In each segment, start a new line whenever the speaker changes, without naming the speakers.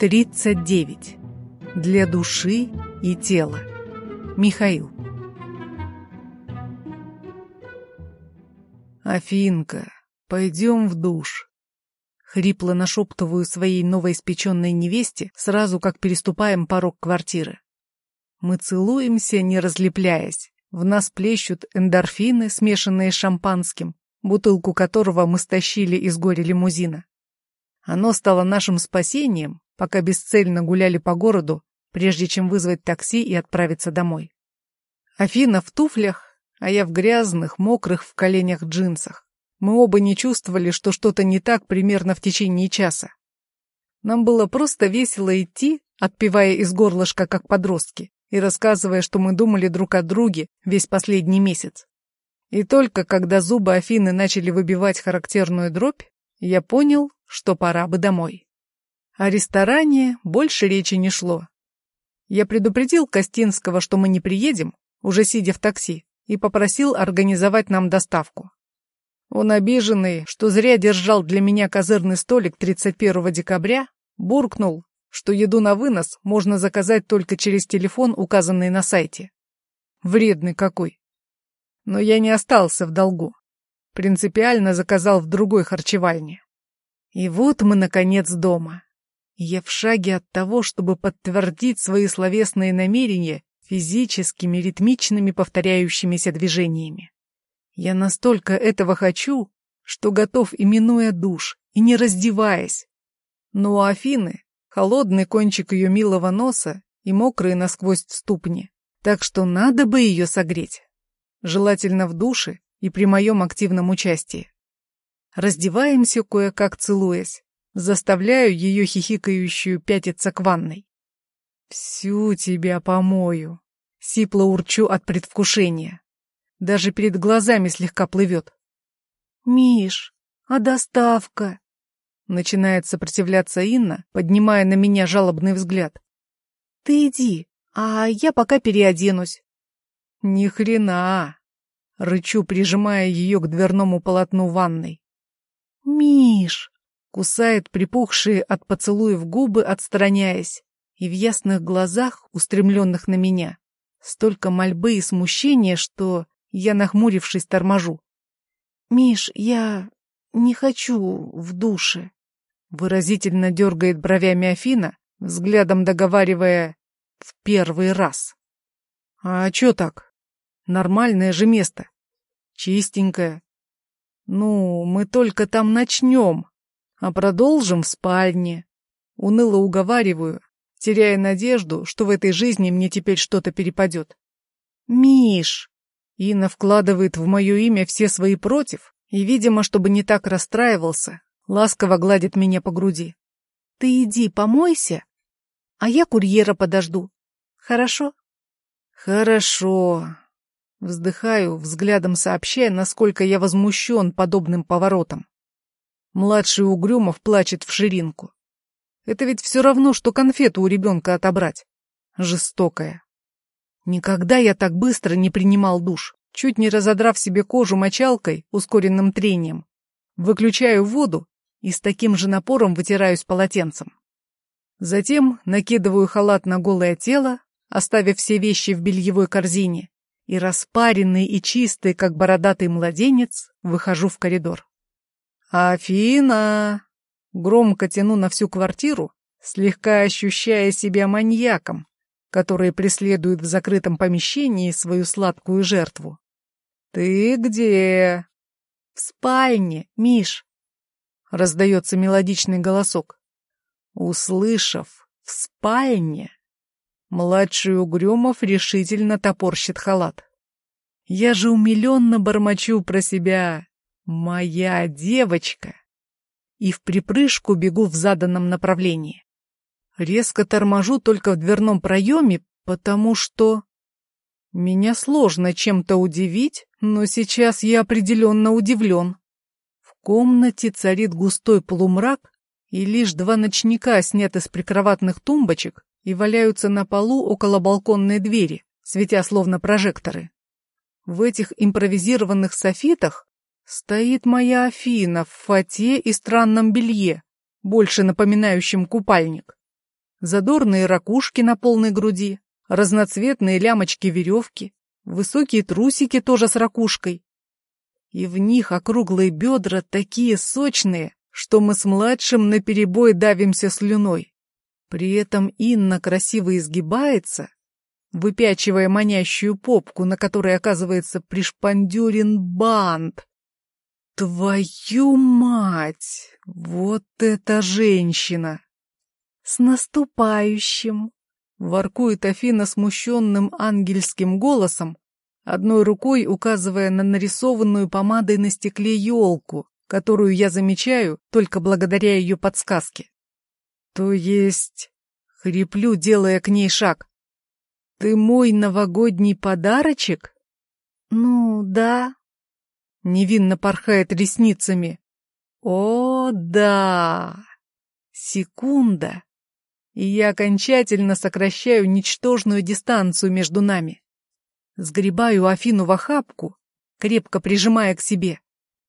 39. Для души и тела. Михаил. «Афинка, пойдем в душ». Хрипло нашептываю своей новоиспеченной невесте, сразу как переступаем порог квартиры. Мы целуемся, не разлепляясь. В нас плещут эндорфины, смешанные с шампанским, бутылку которого мы стащили из горя лимузина. Оно стало нашим спасением, пока бесцельно гуляли по городу, прежде чем вызвать такси и отправиться домой. Афина в туфлях, а я в грязных, мокрых в коленях джинсах. Мы оба не чувствовали, что что-то не так примерно в течение часа. Нам было просто весело идти, отпивая из горлышка, как подростки, и рассказывая, что мы думали друг о друге весь последний месяц. И только когда зубы Афины начали выбивать характерную дробь, я понял, что пора бы домой. О ресторане больше речи не шло. Я предупредил Костинского, что мы не приедем, уже сидя в такси, и попросил организовать нам доставку. Он обиженный, что зря держал для меня козырный столик 31 декабря, буркнул, что еду на вынос можно заказать только через телефон, указанный на сайте. Вредный какой. Но я не остался в долгу. Принципиально заказал в другой харчевальне. И вот мы, наконец, дома. Я в шаге от того, чтобы подтвердить свои словесные намерения физическими, ритмичными, повторяющимися движениями. Я настолько этого хочу, что готов, именуя душ и не раздеваясь. Но у Афины холодный кончик ее милого носа и мокрые насквозь ступни, так что надо бы ее согреть. Желательно в душе и при моем активном участии. Раздеваемся кое-как целуясь, Заставляю ее хихикающую пятиться к ванной. «Всю тебя помою», — сипло урчу от предвкушения. Даже перед глазами слегка плывет. «Миш, а доставка?» Начинает сопротивляться Инна, поднимая на меня жалобный взгляд. «Ты иди, а я пока переоденусь». «Ни хрена!» — рычу, прижимая ее к дверному полотну ванной. «Миш!» Кусает припухшие от поцелуев губы, отстраняясь, и в ясных глазах, устремленных на меня, столько мольбы и смущения, что я, нахмурившись, торможу. «Миш, я не хочу в душе», — выразительно дергает бровями Афина, взглядом договаривая «в первый раз». «А чё так? Нормальное же место. Чистенькое. Ну, мы только там начнем, а продолжим в спальне. Уныло уговариваю, теряя надежду, что в этой жизни мне теперь что-то перепадет. «Миш!» Инна вкладывает в мое имя все свои против и, видимо, чтобы не так расстраивался, ласково гладит меня по груди. «Ты иди помойся, а я курьера подожду. Хорошо?» «Хорошо», Вздыхаю, взглядом сообщая, насколько я возмущен подобным поворотом. Младший Угрюмов плачет в ширинку. Это ведь все равно, что конфету у ребенка отобрать. Жестокая. Никогда я так быстро не принимал душ, чуть не разодрав себе кожу мочалкой, ускоренным трением. Выключаю воду и с таким же напором вытираюсь полотенцем. Затем накидываю халат на голое тело, оставив все вещи в бельевой корзине, и распаренный и чистый, как бородатый младенец, выхожу в коридор. «Афина!» Громко тяну на всю квартиру, слегка ощущая себя маньяком, который преследует в закрытом помещении свою сладкую жертву. «Ты где?» «В спальне, Миш!» Раздается мелодичный голосок. Услышав «в спальне», младший Угрюмов решительно топорщит халат. Я же умиленно бормочу про себя. Моя девочка! И в припрыжку бегу в заданном направлении. Резко торможу только в дверном проеме, потому что... Меня сложно чем-то удивить, но сейчас я определенно удивлен. В комнате царит густой полумрак, и лишь два ночника сняты с прикроватных тумбочек и валяются на полу около балконной двери, светя словно прожекторы. В этих импровизированных софитах Стоит моя Афина в фате и странном белье, больше напоминающем купальник. задорные ракушки на полной груди, разноцветные лямочки веревки, высокие трусики тоже с ракушкой. И в них округлые бедра такие сочные, что мы с младшим наперебой давимся слюной. При этом Инна красиво изгибается, выпячивая манящую попку, на которой оказывается пришпандюрен бант. Твою мать! Вот эта женщина! С наступающим! Воркует Афина смущенным ангельским голосом, одной рукой указывая на нарисованную помадой на стекле елку, которую я замечаю только благодаря ее подсказке. То есть... Хриплю, делая к ней шаг. «Ты мой новогодний подарочек?» «Ну, да». Невинно порхает ресницами. «О, да!» Секунда, и я окончательно сокращаю ничтожную дистанцию между нами. Сгребаю Афину в охапку, крепко прижимая к себе.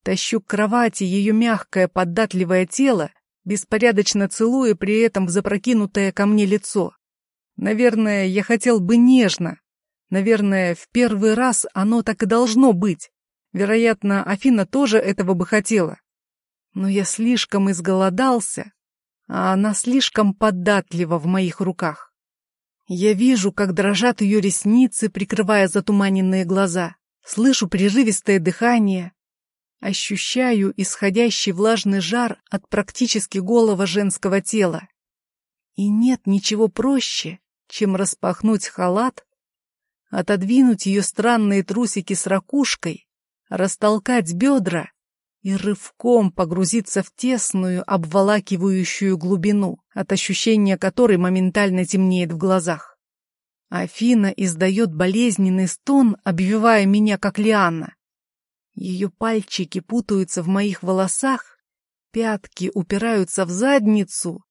Тащу к кровати ее мягкое податливое тело, беспорядочно целуя при этом в запрокинутое ко мне лицо. Наверное, я хотел бы нежно. Наверное, в первый раз оно так и должно быть. Вероятно, Афина тоже этого бы хотела. Но я слишком изголодался, а она слишком податлива в моих руках. Я вижу, как дрожат ее ресницы, прикрывая затуманенные глаза. Слышу прерывистое дыхание. Ощущаю исходящий влажный жар от практически голого женского тела. И нет ничего проще, чем распахнуть халат, отодвинуть ее странные трусики с ракушкой, растолкать бедра и рывком погрузиться в тесную, обволакивающую глубину, от ощущения которой моментально темнеет в глазах. Афина издает болезненный стон, обвивая меня, как лиана. Ее пальчики путаются в моих волосах, пятки упираются в задницу,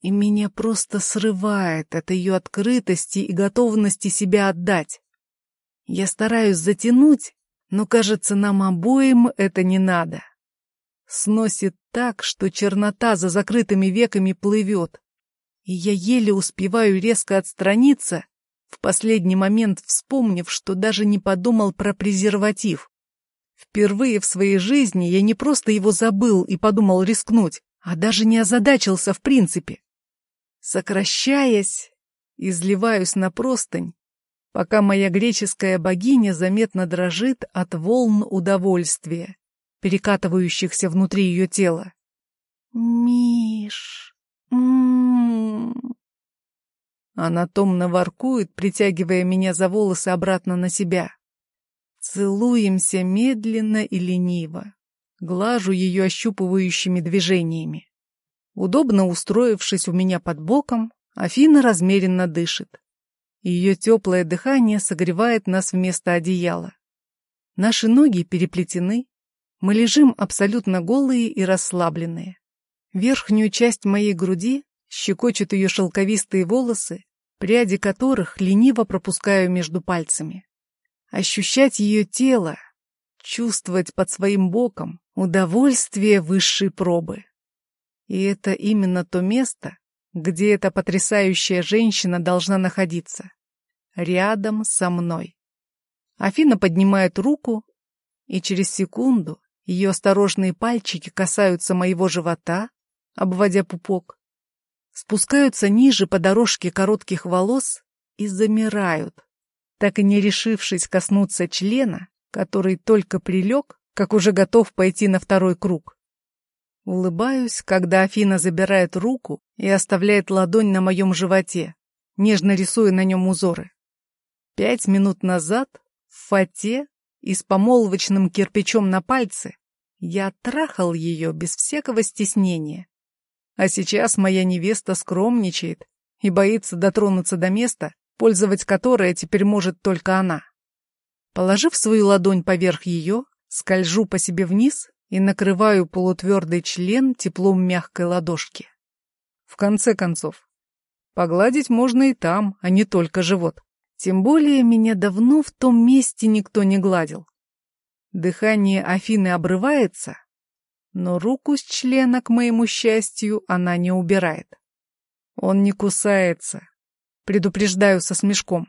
и меня просто срывает от ее открытости и готовности себя отдать. Я стараюсь затянуть, но, кажется, нам обоим это не надо. Сносит так, что чернота за закрытыми веками плывет, и я еле успеваю резко отстраниться, в последний момент вспомнив, что даже не подумал про презерватив. Впервые в своей жизни я не просто его забыл и подумал рискнуть, а даже не озадачился в принципе. Сокращаясь, изливаюсь на простынь, пока моя греческая богиня заметно дрожит от волн удовольствия, перекатывающихся внутри ее тела. «Миш! М -м -м. Она томно воркует, притягивая меня за волосы обратно на себя. Целуемся медленно и лениво. Глажу ее ощупывающими движениями. Удобно устроившись у меня под боком, Афина размеренно дышит. Ее теплое дыхание согревает нас вместо одеяла. Наши ноги переплетены, мы лежим абсолютно голые и расслабленные. Верхнюю часть моей груди щекочут ее шелковистые волосы, пряди которых лениво пропускаю между пальцами. Ощущать ее тело, чувствовать под своим боком удовольствие высшей пробы. И это именно то место, где эта потрясающая женщина должна находиться. Рядом со мной. Афина поднимает руку, и через секунду ее осторожные пальчики касаются моего живота, обводя пупок, спускаются ниже по дорожке коротких волос и замирают, так и не решившись коснуться члена, который только прилег, как уже готов пойти на второй круг. Улыбаюсь, когда Афина забирает руку и оставляет ладонь на моем животе, нежно рисуя на нем узоры. Пять минут назад в фате и с помолвочным кирпичом на пальце я трахал ее без всякого стеснения. А сейчас моя невеста скромничает и боится дотронуться до места, пользовать которое теперь может только она. Положив свою ладонь поверх ее, скольжу по себе вниз и накрываю полутвердый член теплом мягкой ладошки. В конце концов, погладить можно и там, а не только живот. Тем более меня давно в том месте никто не гладил. Дыхание Афины обрывается, но руку с члена, к моему счастью, она не убирает. Он не кусается. Предупреждаю со смешком.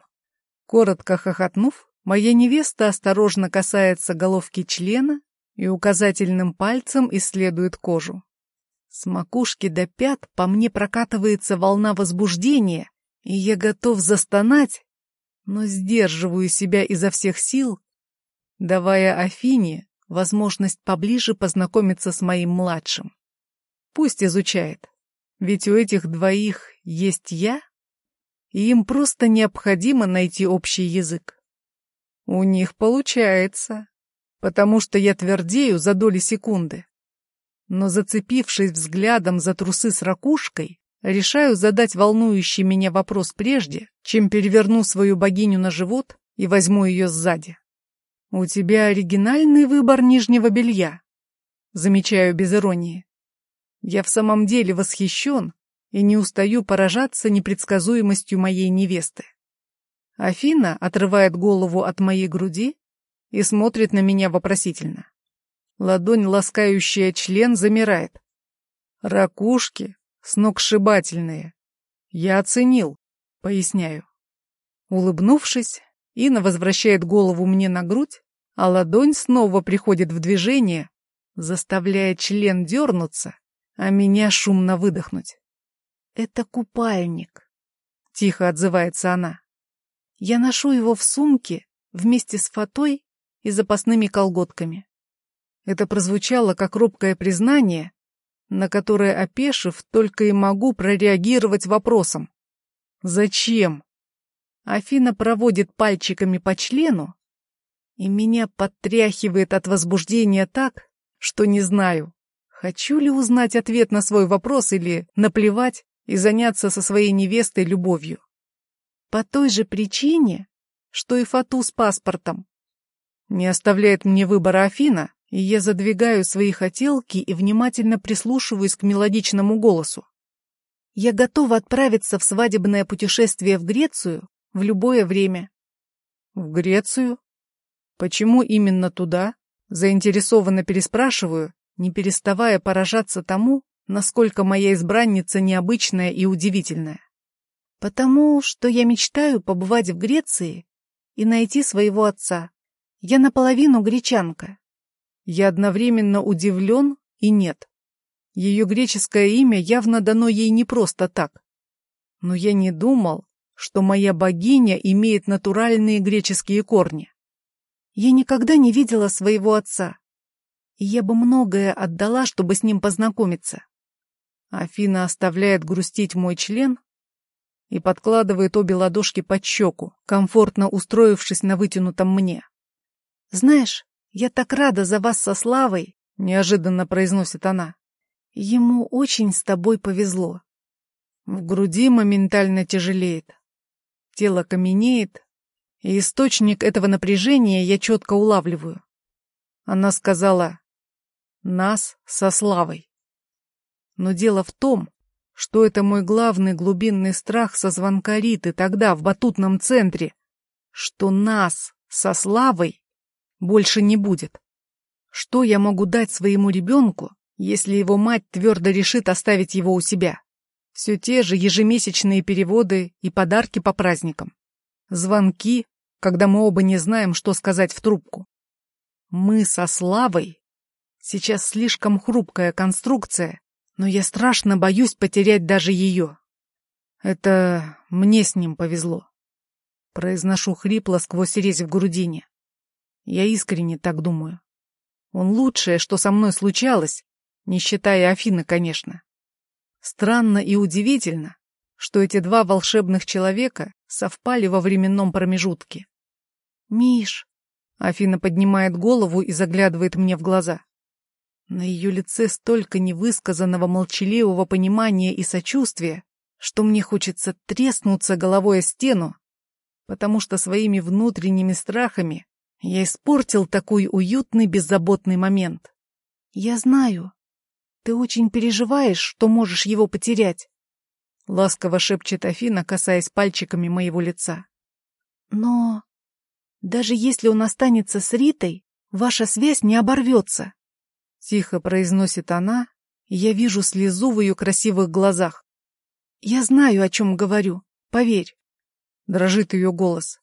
Коротко хохотнув, моя невеста осторожно касается головки члена и указательным пальцем исследует кожу. С макушки до пят по мне прокатывается волна возбуждения, и я готов застонать, но сдерживаю себя изо всех сил, давая Афине возможность поближе познакомиться с моим младшим. Пусть изучает, ведь у этих двоих есть я, и им просто необходимо найти общий язык. У них получается, потому что я твердею за доли секунды. Но зацепившись взглядом за трусы с ракушкой, решаю задать волнующий меня вопрос прежде, чем переверну свою богиню на живот и возьму ее сзади. «У тебя оригинальный выбор нижнего белья», замечаю без иронии. Я в самом деле восхищен и не устаю поражаться непредсказуемостью моей невесты. Афина отрывает голову от моей груди и смотрит на меня вопросительно. Ладонь, ласкающая член, замирает. Ракушки сногсшибательные. Я оценил, поясняю. Улыбнувшись, Инна возвращает голову мне на грудь, а ладонь снова приходит в движение, заставляя член дернуться, а меня шумно выдохнуть. «Это купальник», — тихо отзывается она. «Я ношу его в сумке вместе с фатой и запасными колготками». Это прозвучало как робкое признание, на которое, опешив, только и могу прореагировать вопросом. «Зачем?» Афина проводит пальчиками по члену, и меня подтряхивает от возбуждения так, что не знаю, хочу ли узнать ответ на свой вопрос или наплевать и заняться со своей невестой любовью. По той же причине, что и фату с паспортом. Не оставляет мне выбора Афина, я задвигаю свои хотелки и внимательно прислушиваюсь к мелодичному голосу. Я готова отправиться в свадебное путешествие в Грецию в любое время. В Грецию? Почему именно туда? Заинтересованно переспрашиваю, не переставая поражаться тому, насколько моя избранница необычная и удивительная. Потому что я мечтаю побывать в Греции и найти своего отца. Я наполовину гречанка. Я одновременно удивлен и нет. Ее греческое имя явно дано ей не просто так. Но я не думал, что моя богиня имеет натуральные греческие корни. Я никогда не видела своего отца, и я бы многое отдала, чтобы с ним познакомиться. Афина оставляет грустить мой член и подкладывает обе ладошки под щеку, комфортно устроившись на вытянутом мне. «Знаешь, я так рада за вас со Славой», — неожиданно произносит она. «Ему очень с тобой повезло». В груди моментально тяжелеет. Тело каменеет, и источник этого напряжения я четко улавливаю. Она сказала «нас со Славой». Но дело в том, что это мой главный глубинный страх со звонка Риты тогда в батутном центре, что нас со Славой больше не будет. Что я могу дать своему ребенку, если его мать твердо решит оставить его у себя? Все те же ежемесячные переводы и подарки по праздникам. Звонки, когда мы оба не знаем, что сказать в трубку. Мы со Славой. Сейчас слишком хрупкая конструкция, но я страшно боюсь потерять даже ее. Это мне с ним повезло. Произношу хрипло сквозь резь в грудине. Я искренне так думаю. Он лучшее, что со мной случалось, не считая Афины, конечно. Странно и удивительно, что эти два волшебных человека совпали во временном промежутке. «Миш!» — Афина поднимает голову и заглядывает мне в глаза. На ее лице столько невысказанного молчаливого понимания и сочувствия, что мне хочется треснуться головой о стену, потому что своими внутренними страхами я испортил такой уютный беззаботный момент. Я знаю, ты очень переживаешь, что можешь его потерять. Ласково шепчет Афина, касаясь пальчиками моего лица. Но даже если он останется с Ритой, ваша связь не оборвется. Тихо произносит она, и я вижу слезу в ее красивых глазах. Я знаю, о чем говорю, поверь. Дрожит ее голос.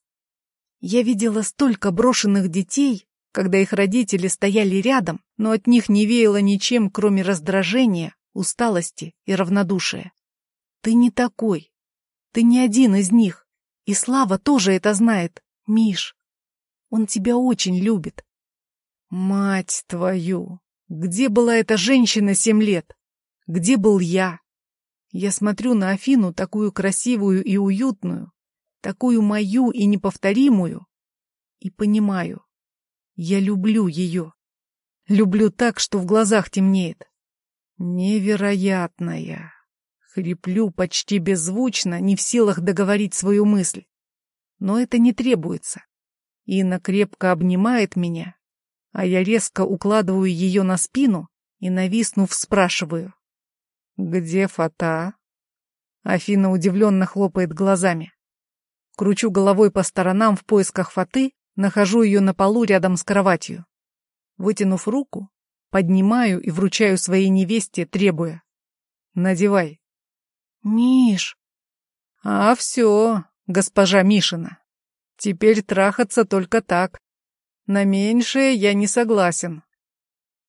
Я видела столько брошенных детей, когда их родители стояли рядом, но от них не веяло ничем, кроме раздражения, усталости и равнодушия. Ты не такой. Ты не один из них. И Слава тоже это знает, Миш. Он тебя очень любит. Мать твою! Где была эта женщина семь лет? Где был я? Я смотрю на Афину, такую красивую и уютную, такую мою и неповторимую, и понимаю, я люблю ее. Люблю так, что в глазах темнеет. Невероятная. Хриплю почти беззвучно, не в силах договорить свою мысль. Но это не требуется. Инна крепко обнимает меня, а я резко укладываю ее на спину и, нависнув, спрашиваю. «Где фата?» Афина удивленно хлопает глазами. Кручу головой по сторонам в поисках фаты, нахожу ее на полу рядом с кроватью. Вытянув руку, поднимаю и вручаю своей невесте, требуя. «Надевай». «Миш!» «А все, госпожа Мишина. Теперь трахаться только так. На меньшее я не согласен.